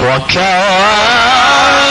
وكواعب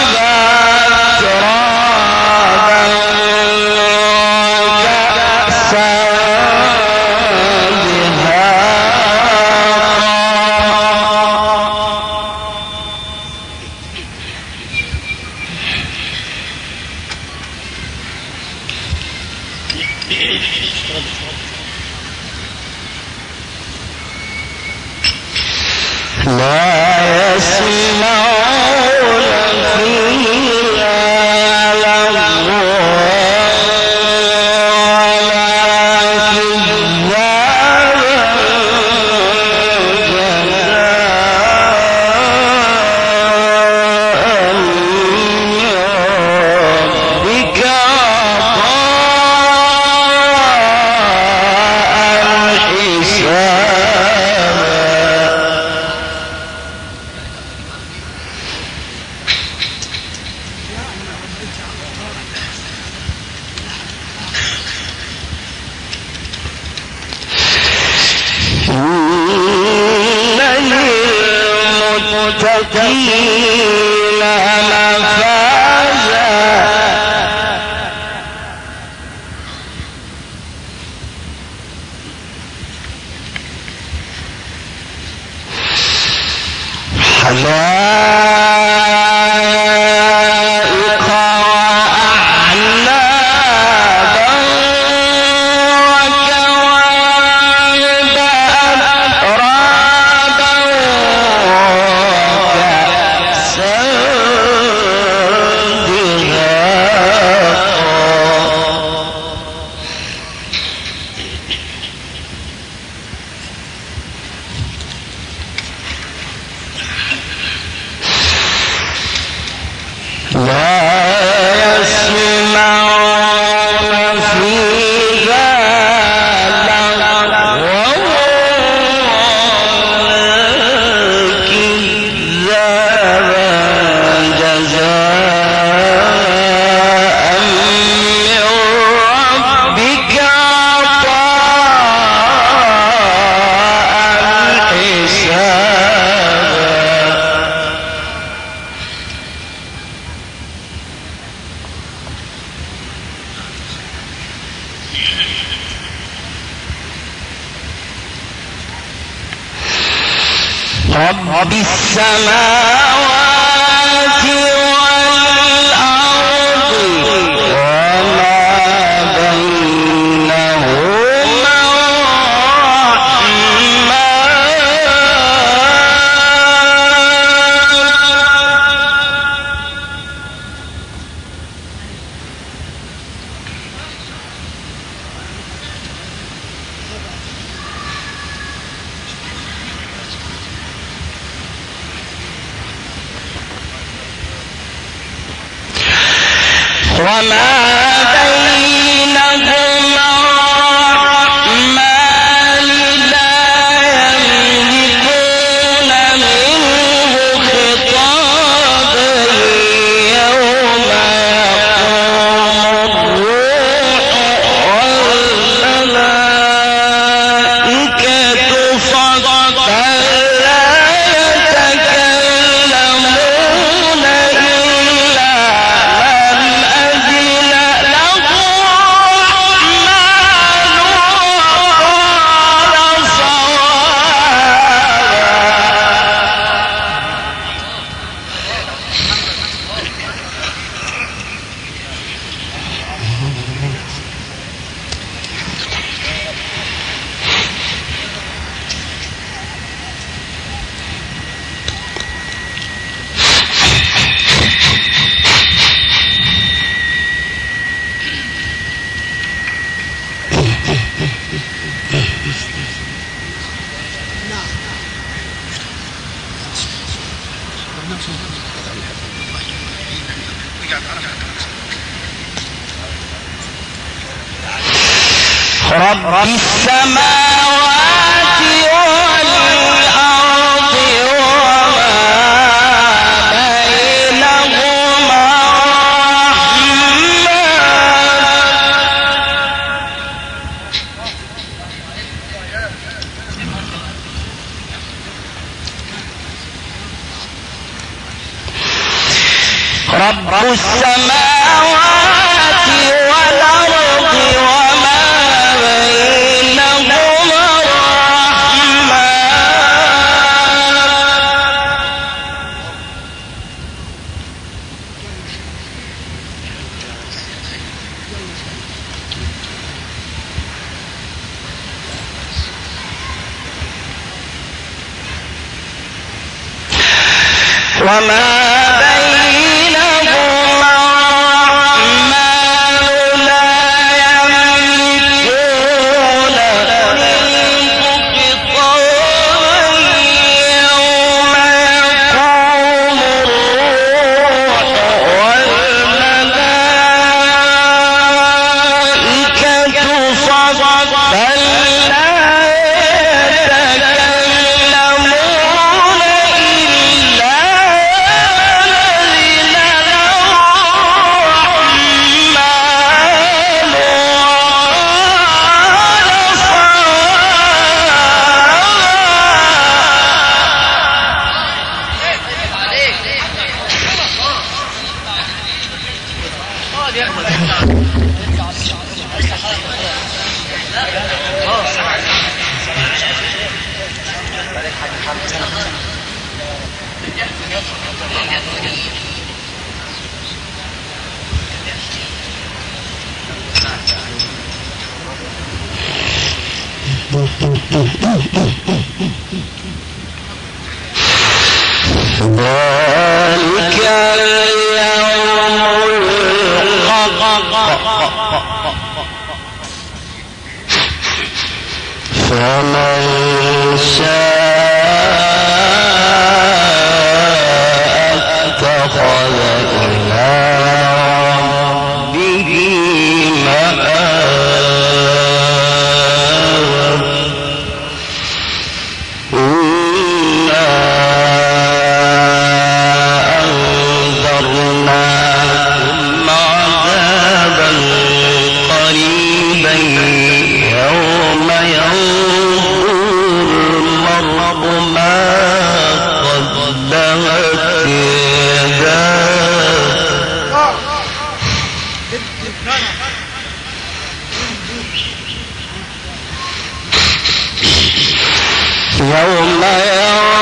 تكيل la والسماء وما Mm-hmm. يوم ينظر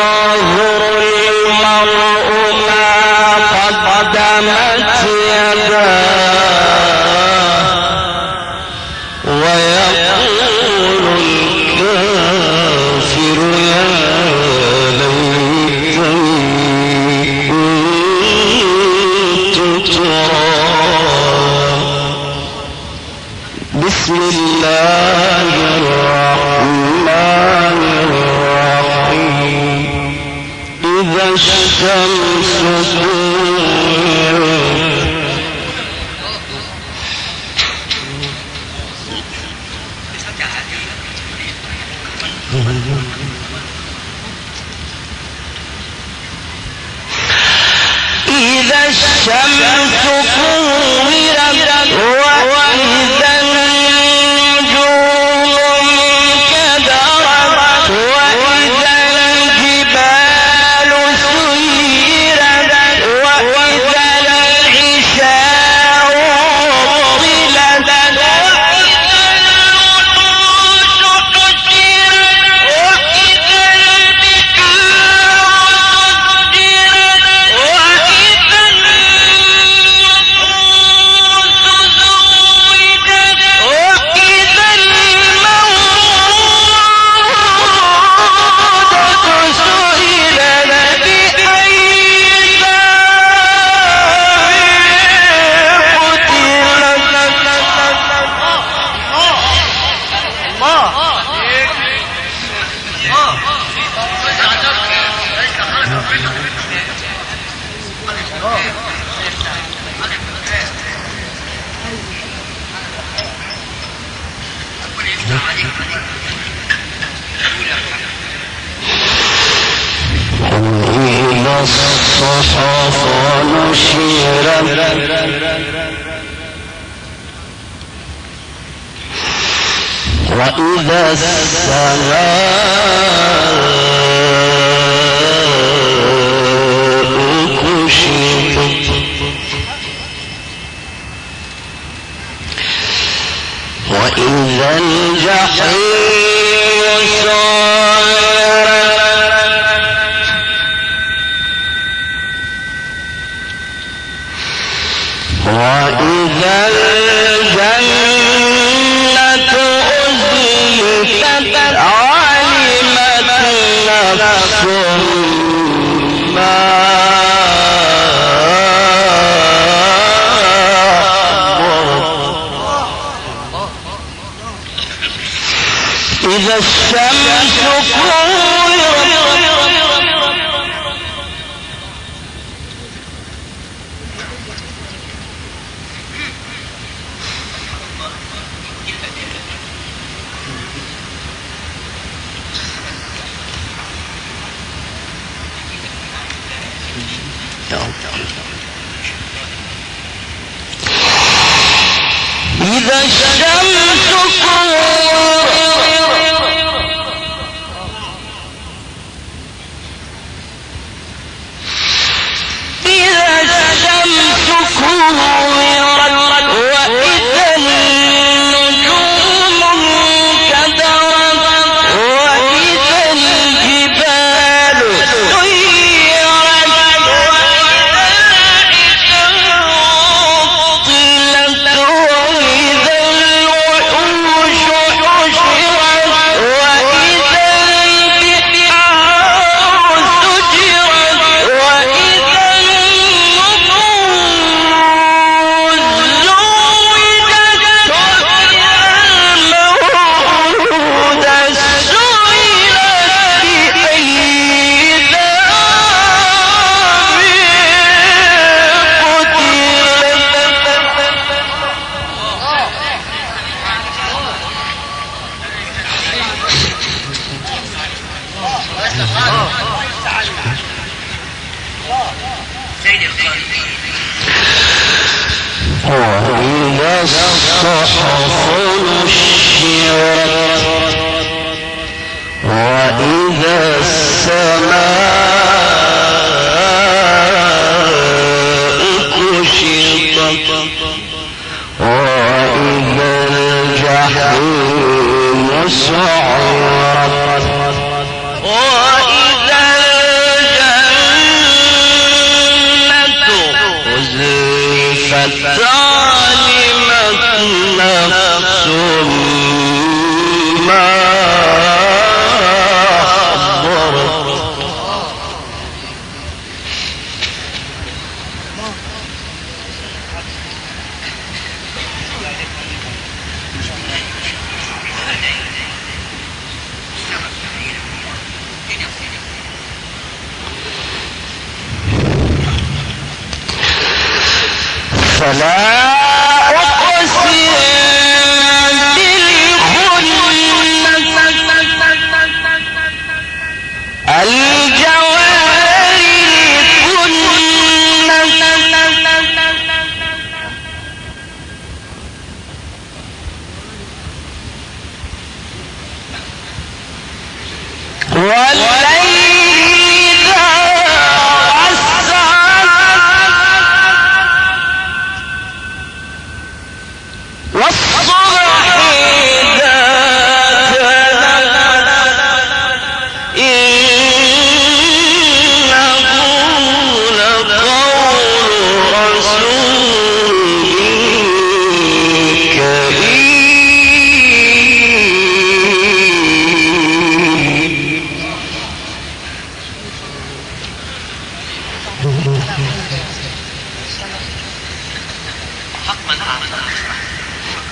وإذا السماء كشفت وإذا الجحيم سعرت وإذا ثم نعم إذا الشمس كورت Salam.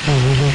嗯嗯嗯。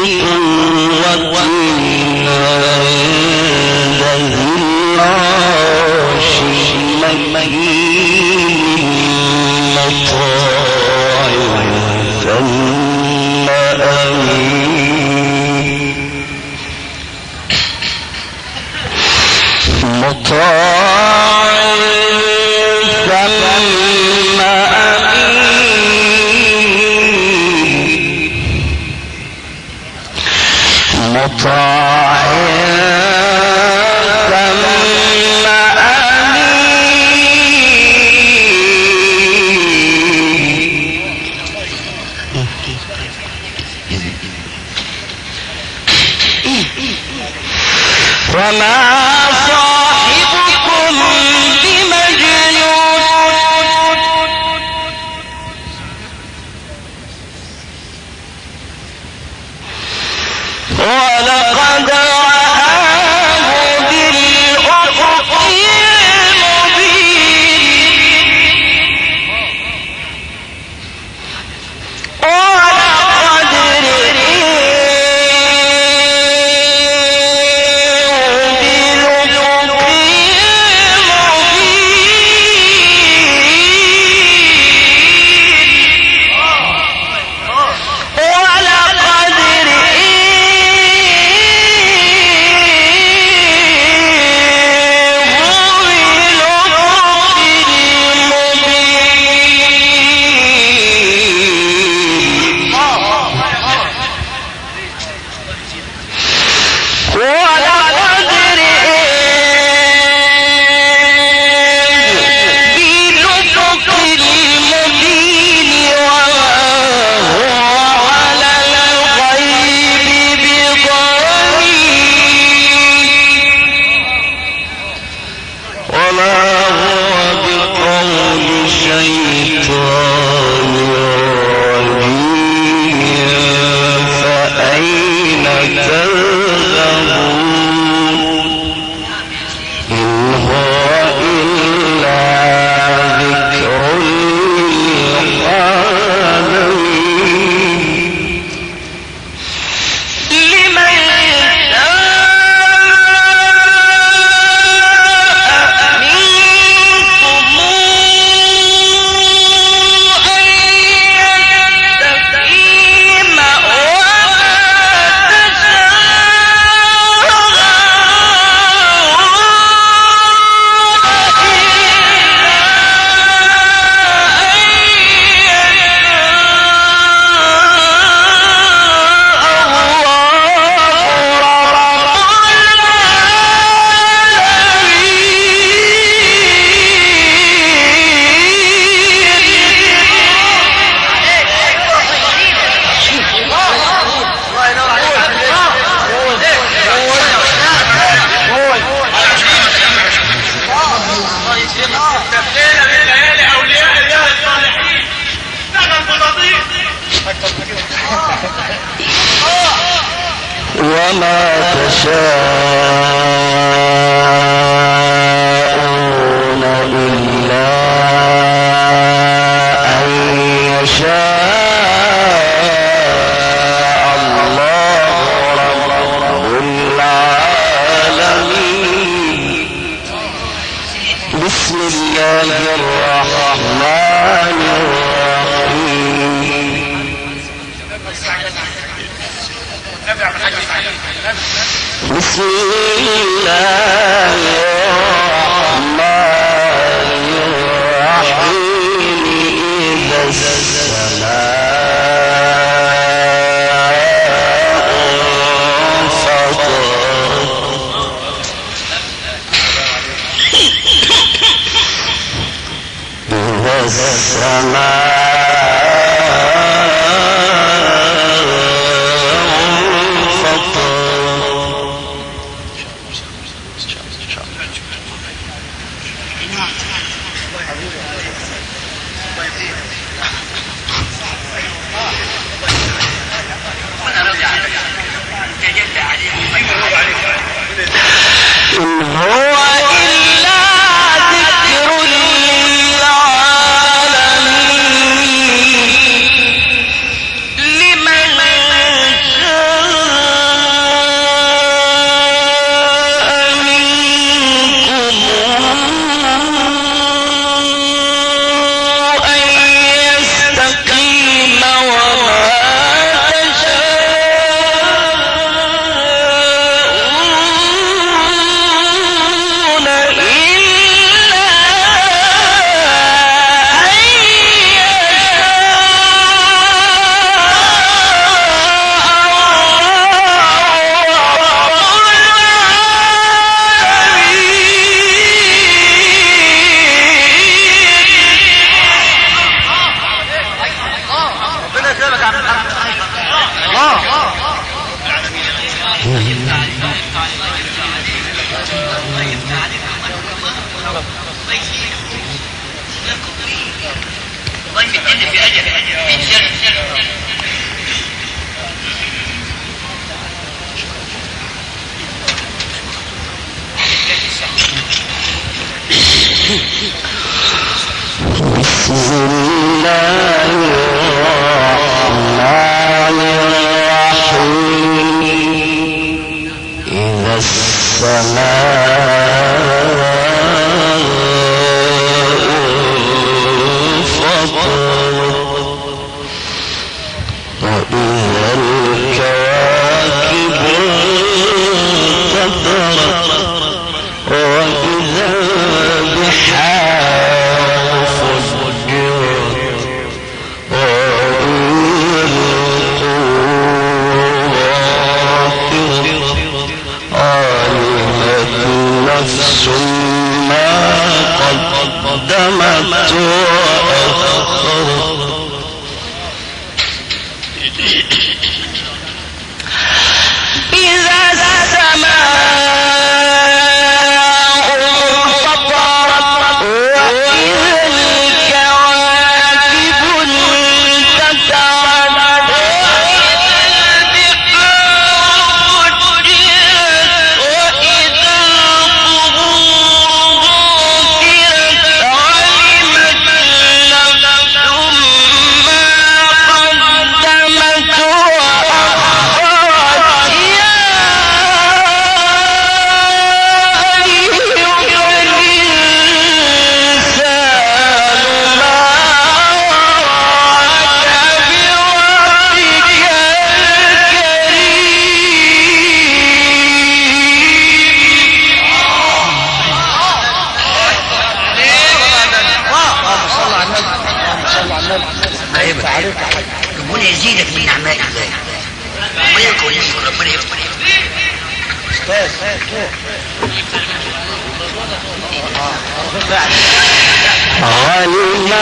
قوة عند ذي العرش مكين Sure. إذا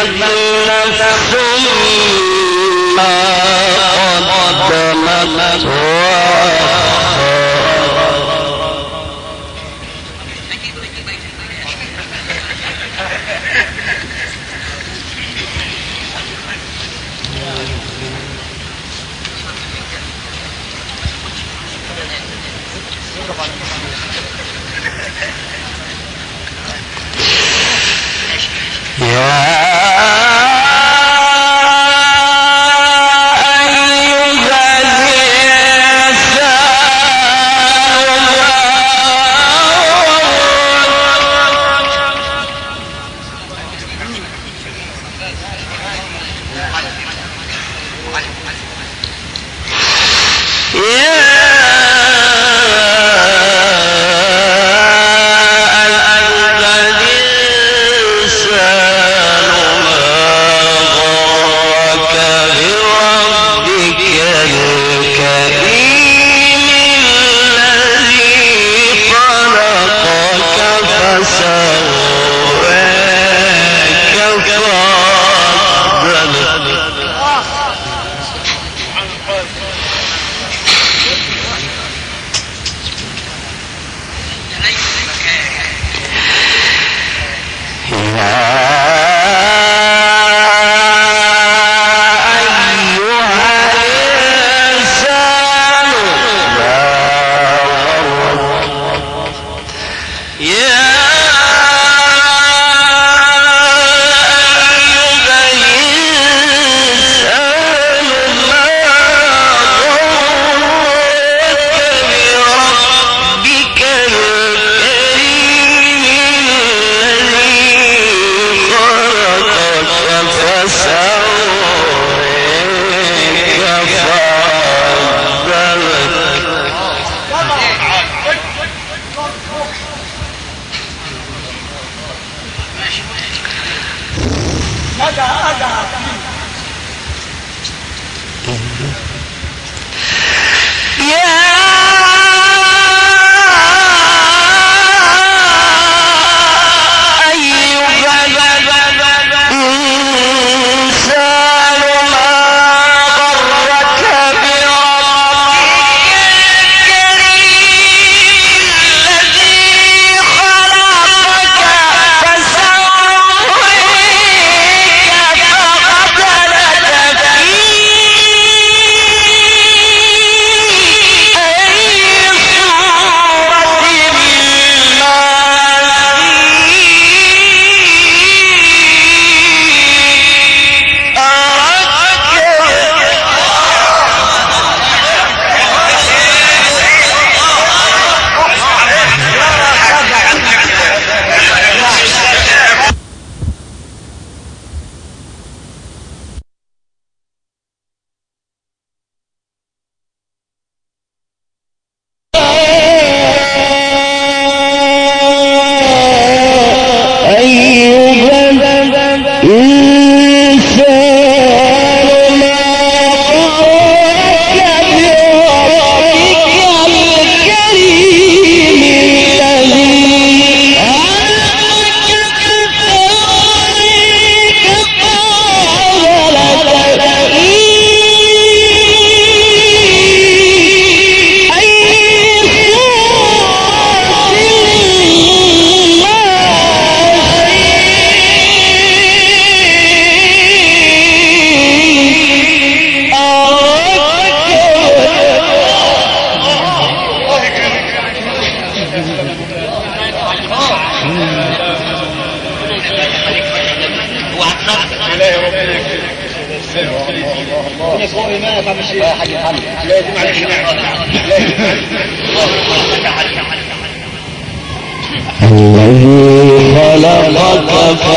جنت ثم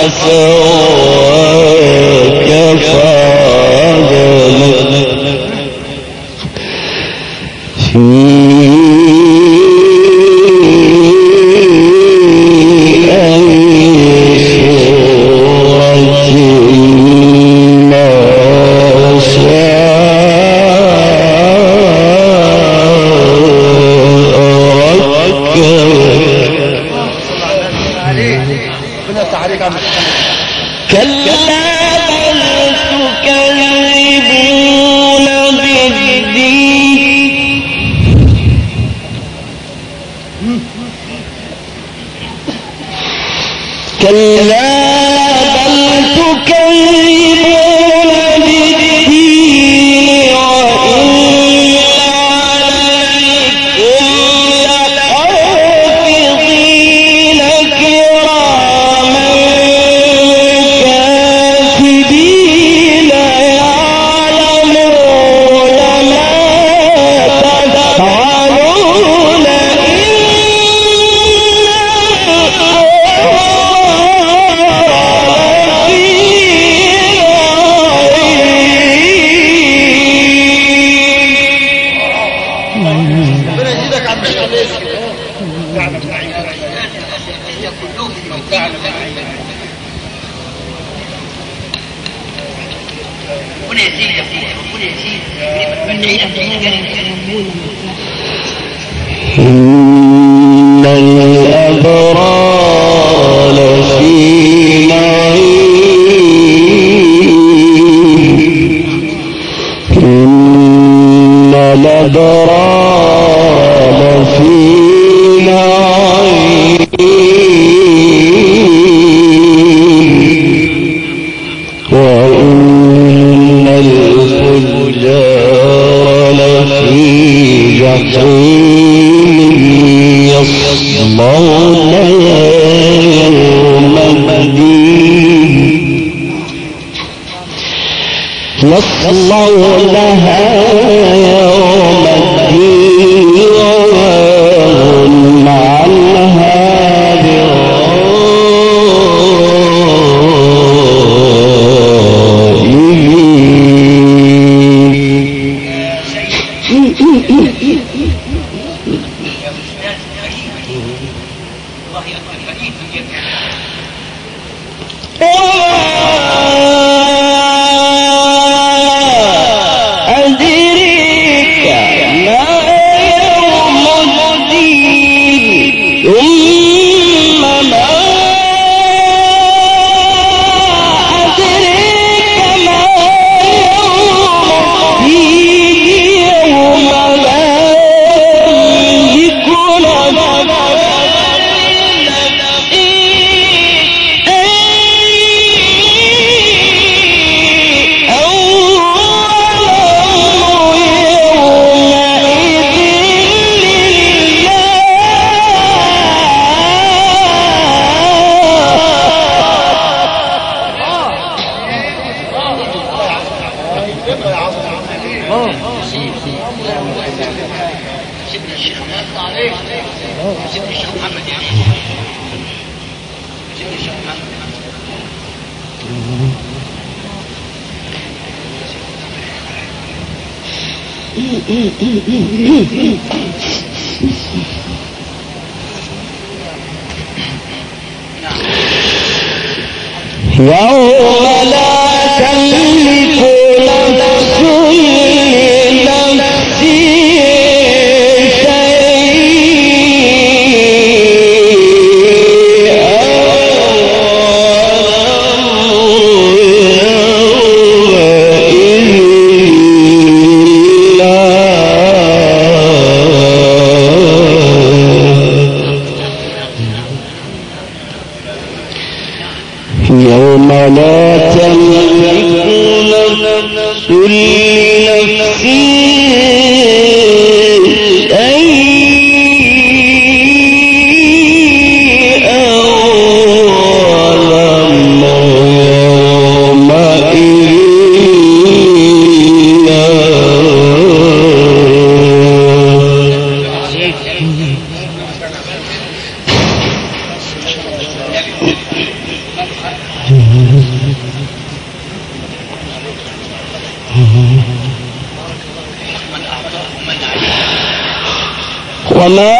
Yes. يصلونها يوم لا وما